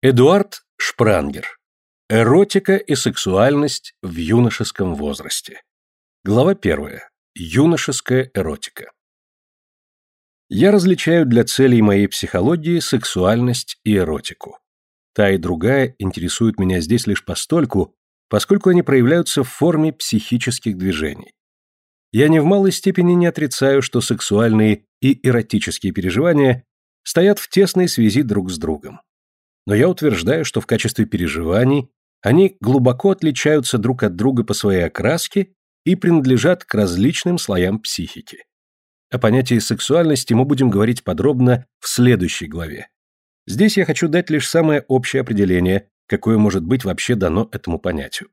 Эдуард Шпрангер. Эротика и сексуальность в юношеском возрасте. Глава первая. Юношеская эротика. Я различаю для целей моей психологии сексуальность и эротику. Та и другая интересуют меня здесь лишь постольку, поскольку они проявляются в форме психических движений. Я ни в малой степени не отрицаю, что сексуальные и эротические переживания стоят в тесной связи друг с другом но я утверждаю, что в качестве переживаний они глубоко отличаются друг от друга по своей окраске и принадлежат к различным слоям психики. О понятии сексуальности мы будем говорить подробно в следующей главе. Здесь я хочу дать лишь самое общее определение, какое может быть вообще дано этому понятию.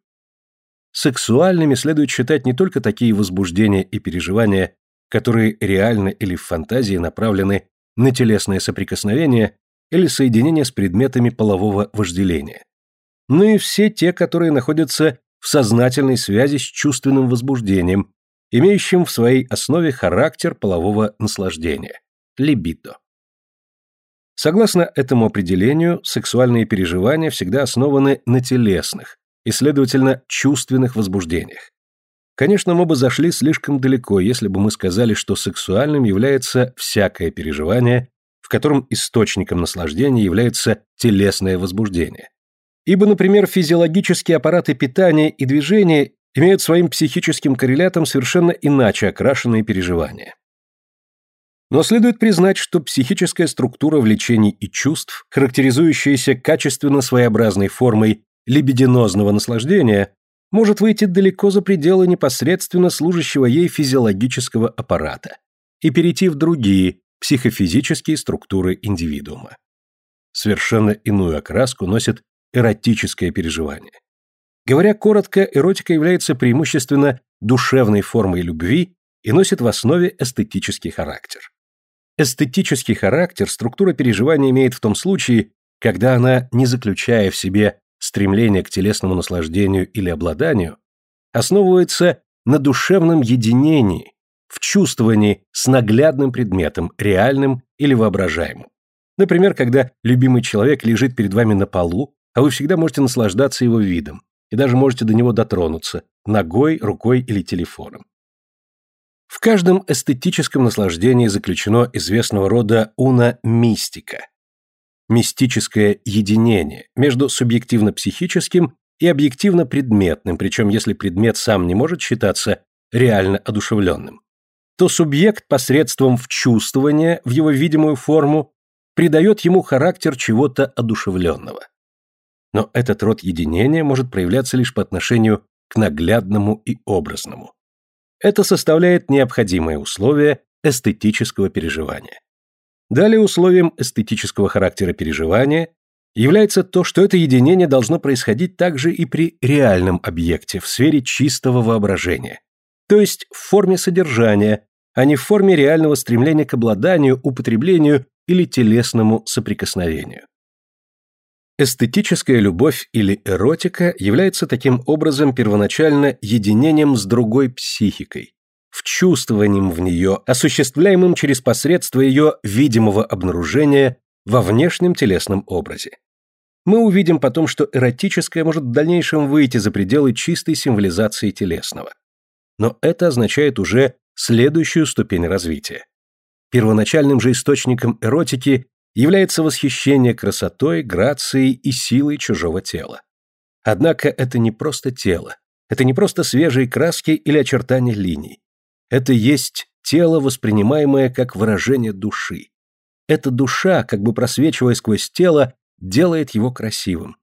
Сексуальными следует считать не только такие возбуждения и переживания, которые реально или в фантазии направлены на телесное соприкосновение или соединение с предметами полового вожделения. Ну и все те, которые находятся в сознательной связи с чувственным возбуждением, имеющим в своей основе характер полового наслаждения – либидо. Согласно этому определению, сексуальные переживания всегда основаны на телесных и, следовательно, чувственных возбуждениях. Конечно, мы бы зашли слишком далеко, если бы мы сказали, что сексуальным является всякое переживание, в котором источником наслаждения является телесное возбуждение. Ибо, например, физиологические аппараты питания и движения имеют своим психическим коррелятом совершенно иначе окрашенные переживания. Но следует признать, что психическая структура влечений и чувств, характеризующаяся качественно своеобразной формой либидинозного наслаждения, может выйти далеко за пределы непосредственно служащего ей физиологического аппарата и перейти в другие, психофизические структуры индивидуума. Совершенно иную окраску носит эротическое переживание. Говоря коротко, эротика является преимущественно душевной формой любви и носит в основе эстетический характер. Эстетический характер структура переживания имеет в том случае, когда она, не заключая в себе стремление к телесному наслаждению или обладанию, основывается на душевном единении, в чувствовании с наглядным предметом, реальным или воображаемым. Например, когда любимый человек лежит перед вами на полу, а вы всегда можете наслаждаться его видом, и даже можете до него дотронуться, ногой, рукой или телефоном. В каждом эстетическом наслаждении заключено известного рода уна-мистика. Мистическое единение между субъективно-психическим и объективно-предметным, причем если предмет сам не может считаться реально одушевленным то субъект посредством вчувствования в его видимую форму придает ему характер чего-то одушевленного. Но этот род единения может проявляться лишь по отношению к наглядному и образному. Это составляет необходимое условие эстетического переживания. Далее условием эстетического характера переживания является то, что это единение должно происходить также и при реальном объекте в сфере чистого воображения, то есть в форме содержания, а не в форме реального стремления к обладанию, употреблению или телесному соприкосновению. Эстетическая любовь или эротика является таким образом первоначально единением с другой психикой, вчувствованием в нее, осуществляемым через посредство ее видимого обнаружения во внешнем телесном образе. Мы увидим потом, что эротическое может в дальнейшем выйти за пределы чистой символизации телесного но это означает уже следующую ступень развития. Первоначальным же источником эротики является восхищение красотой, грацией и силой чужого тела. Однако это не просто тело, это не просто свежие краски или очертания линий. Это есть тело, воспринимаемое как выражение души. Эта душа, как бы просвечивая сквозь тело, делает его красивым.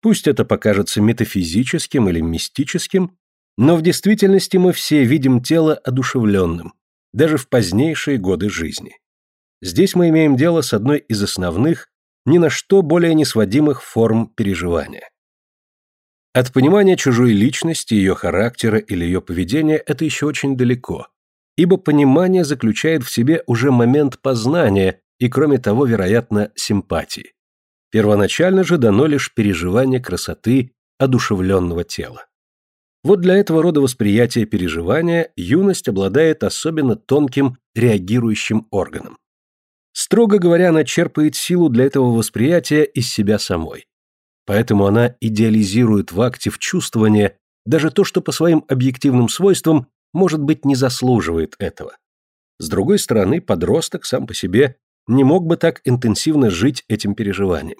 Пусть это покажется метафизическим или мистическим, но в действительности мы все видим тело одушевленным, даже в позднейшие годы жизни. Здесь мы имеем дело с одной из основных, ни на что более несводимых форм переживания. От понимания чужой личности, ее характера или ее поведения это еще очень далеко, ибо понимание заключает в себе уже момент познания и, кроме того, вероятно, симпатии. Первоначально же дано лишь переживание красоты одушевленного тела. Вот для этого рода восприятия переживания юность обладает особенно тонким реагирующим органом. Строго говоря, она черпает силу для этого восприятия из себя самой. Поэтому она идеализирует в акте в чувствование даже то, что по своим объективным свойствам, может быть, не заслуживает этого. С другой стороны, подросток сам по себе не мог бы так интенсивно жить этим переживанием.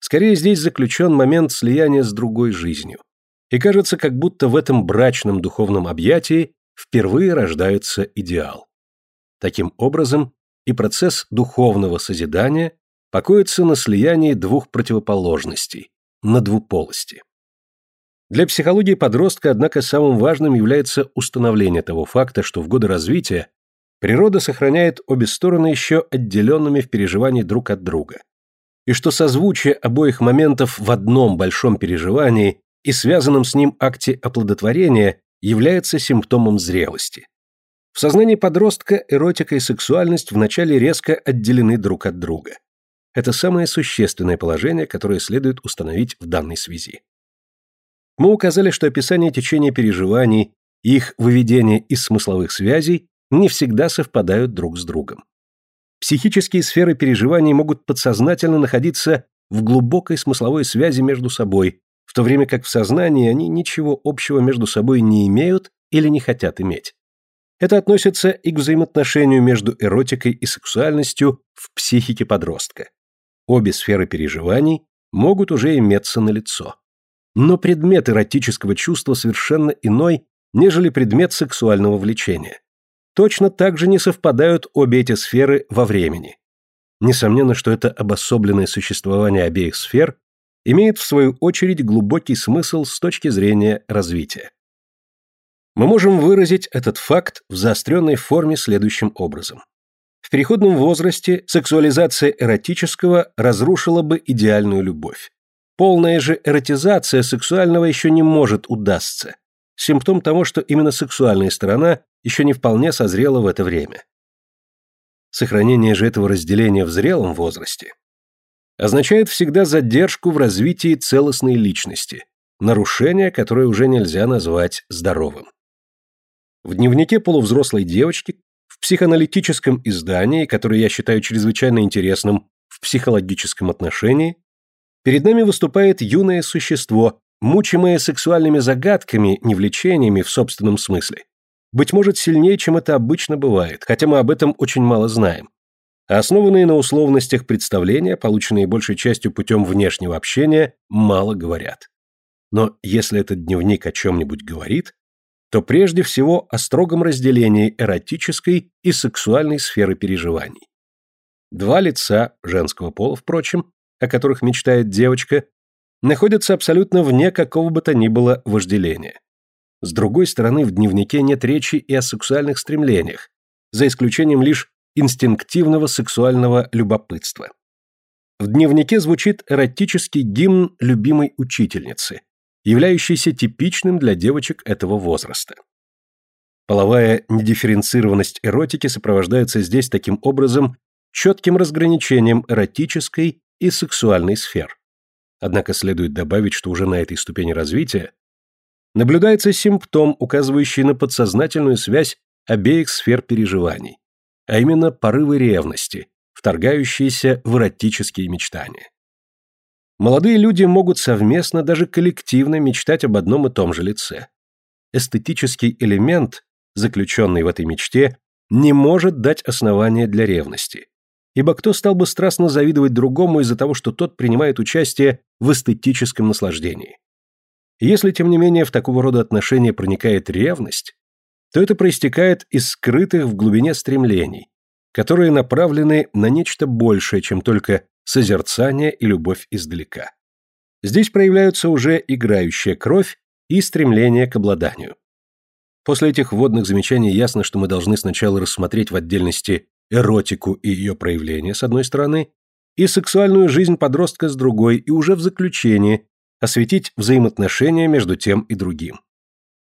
Скорее здесь заключен момент слияния с другой жизнью. И кажется, как будто в этом брачном духовном объятии впервые рождается идеал. Таким образом, и процесс духовного созидания покоится на слиянии двух противоположностей, на двуполости. Для психологии подростка, однако, самым важным является установление того факта, что в годы развития природа сохраняет обе стороны еще отделенными в переживании друг от друга, и что созвучие обоих моментов в одном большом переживании и связанном с ним акте оплодотворения является симптомом зрелости. В сознании подростка эротика и сексуальность вначале резко отделены друг от друга. Это самое существенное положение, которое следует установить в данной связи. Мы указали, что описание течения переживаний и их выведение из смысловых связей не всегда совпадают друг с другом. Психические сферы переживаний могут подсознательно находиться в глубокой смысловой связи между собой, в то время как в сознании они ничего общего между собой не имеют или не хотят иметь. Это относится и к взаимоотношению между эротикой и сексуальностью в психике подростка. Обе сферы переживаний могут уже иметься на лицо. Но предмет эротического чувства совершенно иной, нежели предмет сексуального влечения. Точно так же не совпадают обе эти сферы во времени. Несомненно, что это обособленное существование обеих сфер имеет в свою очередь глубокий смысл с точки зрения развития. Мы можем выразить этот факт в заостренной форме следующим образом. В переходном возрасте сексуализация эротического разрушила бы идеальную любовь. Полная же эротизация сексуального еще не может удастся. Симптом того, что именно сексуальная сторона еще не вполне созрела в это время. Сохранение же этого разделения в зрелом возрасте означает всегда задержку в развитии целостной личности, нарушение, которое уже нельзя назвать здоровым. В дневнике полувзрослой девочки, в психоаналитическом издании, которое я считаю чрезвычайно интересным в психологическом отношении, перед нами выступает юное существо, мучимое сексуальными загадками, не влечениями в собственном смысле. Быть может, сильнее, чем это обычно бывает, хотя мы об этом очень мало знаем основанные на условностях представления, полученные большей частью путем внешнего общения, мало говорят. Но если этот дневник о чем-нибудь говорит, то прежде всего о строгом разделении эротической и сексуальной сферы переживаний. Два лица, женского пола, впрочем, о которых мечтает девочка, находятся абсолютно вне какого бы то ни было вожделения. С другой стороны, в дневнике нет речи и о сексуальных стремлениях, за исключением лишь инстинктивного сексуального любопытства. В дневнике звучит эротический гимн любимой учительницы, являющийся типичным для девочек этого возраста. Половая недифференцированность эротики сопровождается здесь таким образом четким разграничением эротической и сексуальной сфер. Однако следует добавить, что уже на этой ступени развития наблюдается симптом, указывающий на подсознательную связь обеих сфер переживаний а именно порывы ревности, вторгающиеся в эротические мечтания. Молодые люди могут совместно, даже коллективно мечтать об одном и том же лице. Эстетический элемент, заключенный в этой мечте, не может дать основания для ревности. Ибо кто стал бы страстно завидовать другому из-за того, что тот принимает участие в эстетическом наслаждении? Если, тем не менее, в такого рода отношения проникает ревность, то это проистекает из скрытых в глубине стремлений, которые направлены на нечто большее, чем только созерцание и любовь издалека. Здесь проявляются уже играющая кровь и стремление к обладанию. После этих вводных замечаний ясно, что мы должны сначала рассмотреть в отдельности эротику и ее проявления с одной стороны, и сексуальную жизнь подростка с другой, и уже в заключении осветить взаимоотношения между тем и другим.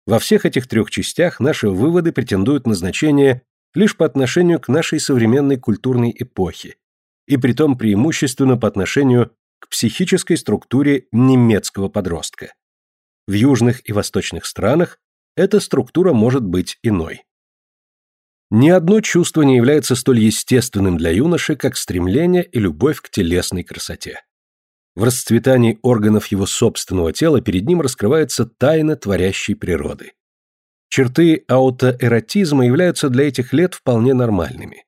Во всех этих трех частях наши выводы претендуют на значение лишь по отношению к нашей современной культурной эпохе, и притом преимущественно по отношению к психической структуре немецкого подростка. В южных и восточных странах эта структура может быть иной. Ни одно чувство не является столь естественным для юноши, как стремление и любовь к телесной красоте. В расцветании органов его собственного тела перед ним раскрывается тайна творящей природы. Черты аутоэротизма являются для этих лет вполне нормальными.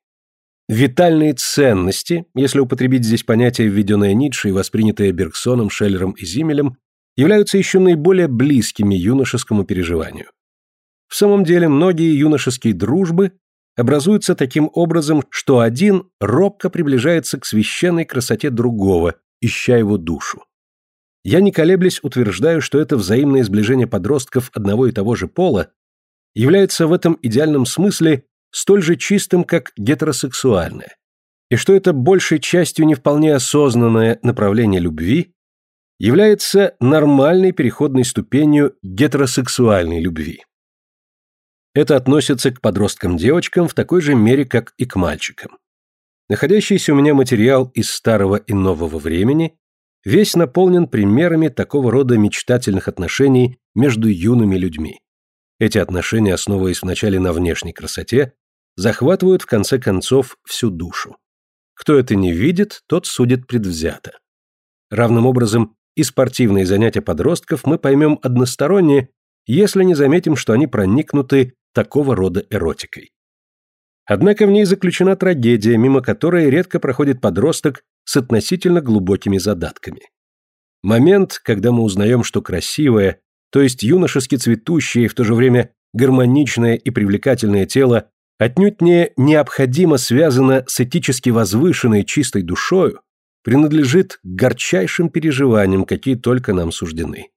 Витальные ценности, если употребить здесь понятие, введенное Ницше и воспринятое Бергсоном, Шеллером и Зимелем, являются еще наиболее близкими юношескому переживанию. В самом деле, многие юношеские дружбы образуются таким образом, что один робко приближается к священной красоте другого, ища его душу. Я не колеблясь утверждаю, что это взаимное сближение подростков одного и того же пола является в этом идеальном смысле столь же чистым, как гетеросексуальное, и что это большей частью не вполне осознанное направление любви является нормальной переходной ступенью гетеросексуальной любви. Это относится к подросткам-девочкам в такой же мере, как и к мальчикам. Находящийся у меня материал из старого и нового времени весь наполнен примерами такого рода мечтательных отношений между юными людьми. Эти отношения, основываясь вначале на внешней красоте, захватывают в конце концов всю душу. Кто это не видит, тот судит предвзято. Равным образом и спортивные занятия подростков мы поймем односторонне, если не заметим, что они проникнуты такого рода эротикой. Однако в ней заключена трагедия, мимо которой редко проходит подросток с относительно глубокими задатками. Момент, когда мы узнаем, что красивое, то есть юношески цветущее и в то же время гармоничное и привлекательное тело отнюдь не необходимо связано с этически возвышенной чистой душою, принадлежит к горчайшим переживаниям, какие только нам суждены.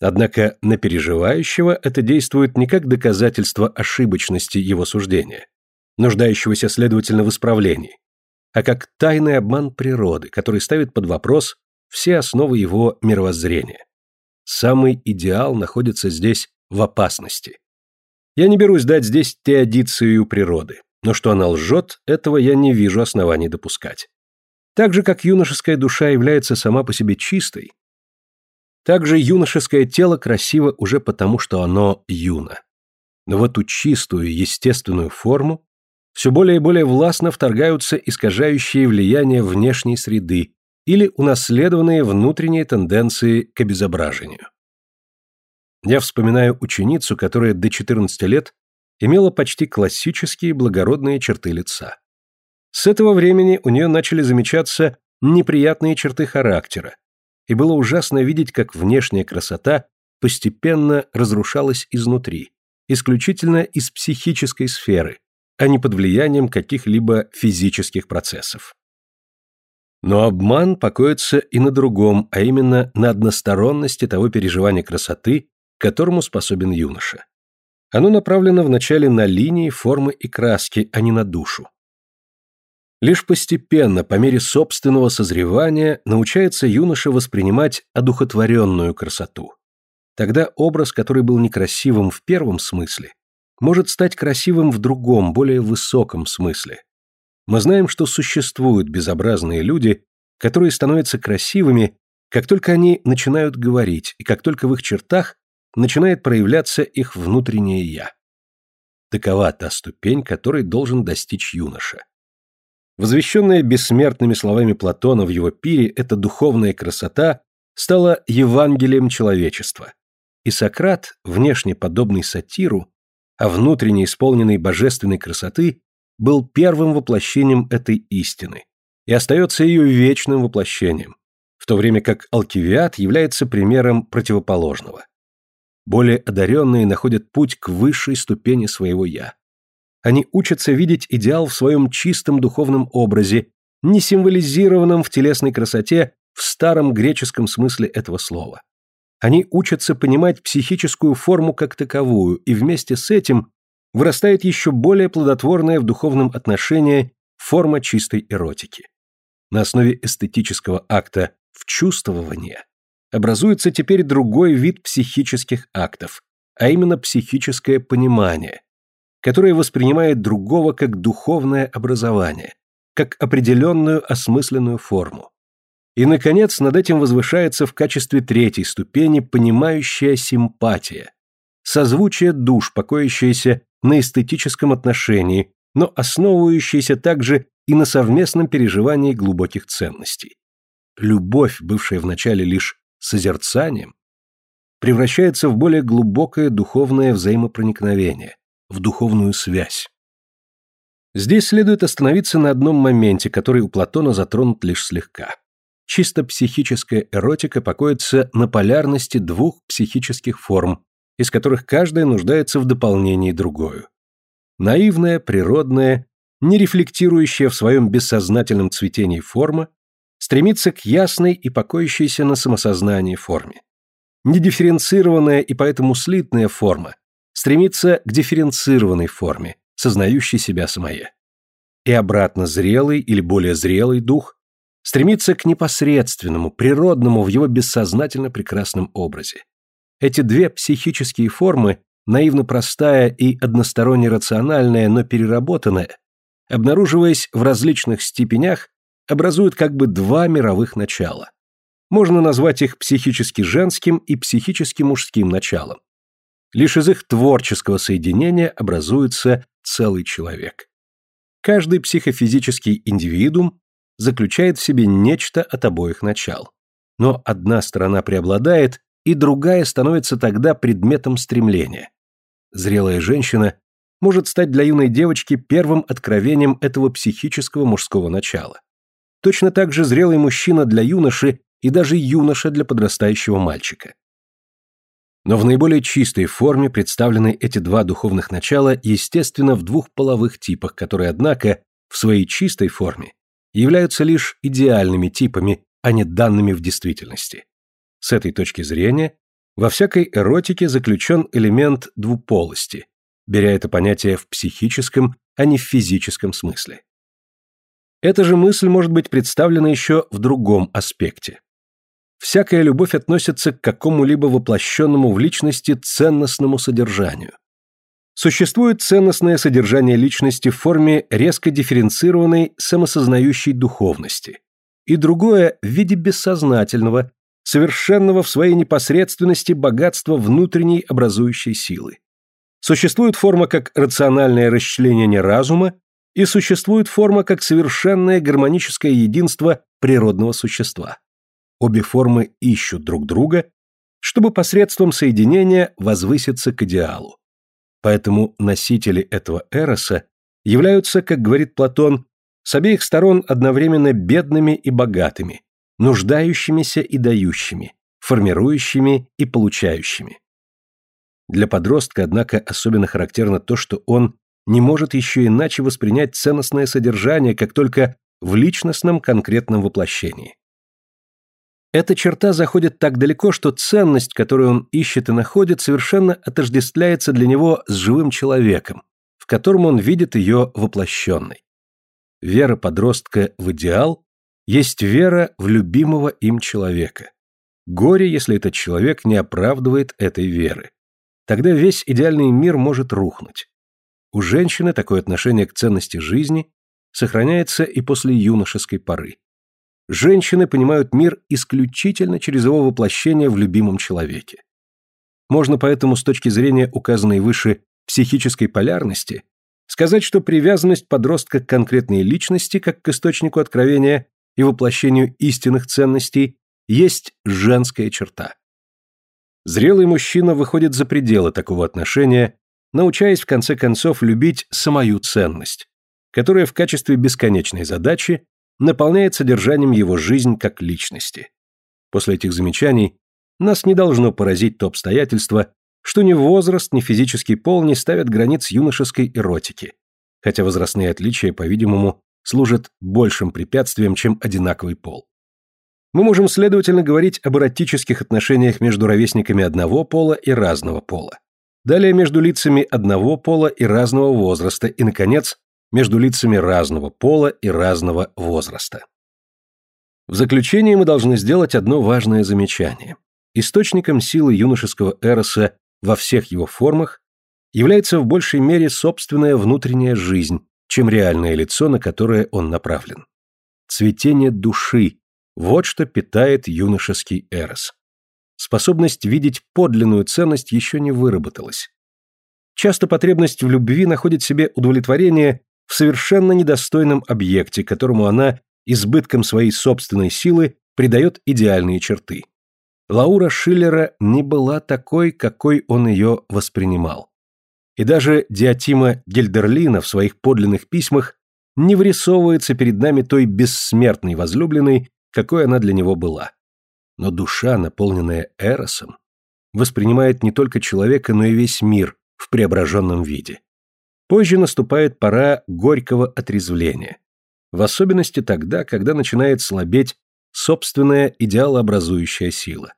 Однако на переживающего это действует не как доказательство ошибочности его суждения, нуждающегося, следовательно, в исправлении, а как тайный обман природы, который ставит под вопрос все основы его мировоззрения. Самый идеал находится здесь в опасности. Я не берусь дать здесь теодицию природы, но что она лжет, этого я не вижу оснований допускать. Так же, как юношеская душа является сама по себе чистой, также юношеское тело красиво уже потому, что оно юно. Но в эту чистую, естественную форму все более и более властно вторгаются искажающие влияния внешней среды или унаследованные внутренние тенденции к обезображению. Я вспоминаю ученицу, которая до 14 лет имела почти классические благородные черты лица. С этого времени у нее начали замечаться неприятные черты характера, и было ужасно видеть, как внешняя красота постепенно разрушалась изнутри, исключительно из психической сферы, а не под влиянием каких-либо физических процессов. Но обман покоится и на другом, а именно на односторонности того переживания красоты, к которому способен юноша. Оно направлено вначале на линии, формы и краски, а не на душу. Лишь постепенно, по мере собственного созревания, научается юноша воспринимать одухотворенную красоту. Тогда образ, который был некрасивым в первом смысле, может стать красивым в другом, более высоком смысле. Мы знаем, что существуют безобразные люди, которые становятся красивыми, как только они начинают говорить, и как только в их чертах начинает проявляться их внутреннее «я». Такова та ступень, которой должен достичь юноша. Возвещенная бессмертными словами Платона в его пире, эта духовная красота стала Евангелием человечества. И Сократ, внешне подобный сатиру, а внутренне исполненный божественной красоты, был первым воплощением этой истины и остается ее вечным воплощением, в то время как Алкивиад является примером противоположного. Более одаренные находят путь к высшей ступени своего «я». Они учатся видеть идеал в своем чистом духовном образе, не символизированном в телесной красоте в старом греческом смысле этого слова. Они учатся понимать психическую форму как таковую, и вместе с этим вырастает еще более плодотворная в духовном отношении форма чистой эротики. На основе эстетического акта в чувствование образуется теперь другой вид психических актов, а именно психическое понимание, которое воспринимает другого как духовное образование, как определенную осмысленную форму. И, наконец, над этим возвышается в качестве третьей ступени понимающая симпатия, созвучие душ, покоящаяся на эстетическом отношении, но основывающееся также и на совместном переживании глубоких ценностей. Любовь, бывшая вначале лишь созерцанием, превращается в более глубокое духовное взаимопроникновение, в духовную связь. Здесь следует остановиться на одном моменте, который у Платона затронут лишь слегка. Чисто психическая эротика покоится на полярности двух психических форм, из которых каждая нуждается в дополнении другую. Наивная, природная, не рефлектирующая в своем бессознательном цветении форма стремится к ясной и покоящейся на самосознании форме. Недифференцированная и поэтому слитная форма стремится к дифференцированной форме, сознающей себя самое. И обратно зрелый или более зрелый дух стремится к непосредственному, природному в его бессознательно прекрасном образе. Эти две психические формы, наивно простая и односторонне рациональная, но переработанная, обнаруживаясь в различных степенях, образуют как бы два мировых начала. Можно назвать их психически женским и психически мужским началом. Лишь из их творческого соединения образуется целый человек. Каждый психофизический индивидуум заключает в себе нечто от обоих начал. Но одна сторона преобладает, и другая становится тогда предметом стремления. Зрелая женщина может стать для юной девочки первым откровением этого психического мужского начала. Точно так же зрелый мужчина для юноши и даже юноша для подрастающего мальчика. Но в наиболее чистой форме представлены эти два духовных начала, естественно, в двух половых типах, которые, однако, в своей чистой форме являются лишь идеальными типами, а не данными в действительности. С этой точки зрения, во всякой эротике заключен элемент двуполости, беря это понятие в психическом, а не в физическом смысле. Эта же мысль может быть представлена еще в другом аспекте. Всякая любовь относится к какому-либо воплощенному в личности ценностному содержанию. Существует ценностное содержание личности в форме резко дифференцированной самосознающей духовности, и другое в виде бессознательного, совершенного в своей непосредственности богатства внутренней образующей силы. Существует форма как рациональное расчленение разума, и существует форма как совершенное гармоническое единство природного существа. Обе формы ищут друг друга, чтобы посредством соединения возвыситься к идеалу. Поэтому носители этого эроса являются, как говорит Платон, с обеих сторон одновременно бедными и богатыми, нуждающимися и дающими, формирующими и получающими. Для подростка, однако, особенно характерно то, что он не может еще иначе воспринять ценностное содержание, как только в личностном конкретном воплощении. Эта черта заходит так далеко, что ценность, которую он ищет и находит, совершенно отождествляется для него с живым человеком, в котором он видит ее воплощенной. Вера подростка в идеал есть вера в любимого им человека. Горе, если этот человек не оправдывает этой веры. Тогда весь идеальный мир может рухнуть. У женщины такое отношение к ценности жизни сохраняется и после юношеской поры. Женщины понимают мир исключительно через его воплощение в любимом человеке. Можно поэтому с точки зрения указанной выше психической полярности сказать, что привязанность подростка к конкретной личности, как к источнику откровения и воплощению истинных ценностей, есть женская черта. Зрелый мужчина выходит за пределы такого отношения, научаясь в конце концов любить самую ценность, которая в качестве бесконечной задачи наполняет содержанием его жизнь как личности. После этих замечаний нас не должно поразить то обстоятельство, что ни возраст, ни физический пол не ставят границ юношеской эротики, хотя возрастные отличия, по-видимому, служат большим препятствием, чем одинаковый пол. Мы можем, следовательно, говорить об эротических отношениях между ровесниками одного пола и разного пола. Далее между лицами одного пола и разного возраста и, наконец, между лицами разного пола и разного возраста. В заключение мы должны сделать одно важное замечание. Источником силы юношеского эроса во всех его формах является в большей мере собственная внутренняя жизнь, чем реальное лицо, на которое он направлен. Цветение души – вот что питает юношеский эрос. Способность видеть подлинную ценность еще не выработалась. Часто потребность в любви находит себе удовлетворение в совершенно недостойном объекте, которому она избытком своей собственной силы придает идеальные черты. Лаура Шиллера не была такой, какой он ее воспринимал. И даже Диатима Гельдерлина в своих подлинных письмах не вырисовывается перед нами той бессмертной возлюбленной, какой она для него была. Но душа, наполненная Эросом, воспринимает не только человека, но и весь мир в преображенном виде. Позже наступает пора горького отрезвления. В особенности тогда, когда начинает слабеть собственная идеалообразующая сила.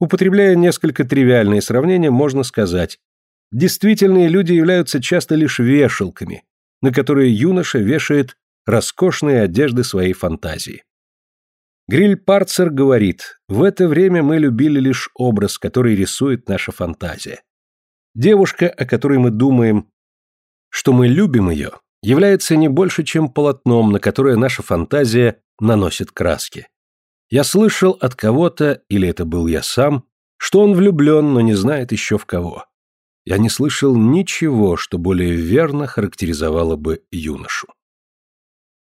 Употребляя несколько тривиальные сравнения, можно сказать, действительные люди являются часто лишь вешалками, на которые юноша вешает роскошные одежды своей фантазии. Гриль Парцер говорит, в это время мы любили лишь образ, который рисует наша фантазия. Девушка, о которой мы думаем, что мы любим ее, является не больше, чем полотном, на которое наша фантазия наносит краски. Я слышал от кого-то, или это был я сам, что он влюблен, но не знает еще в кого. Я не слышал ничего, что более верно характеризовало бы юношу.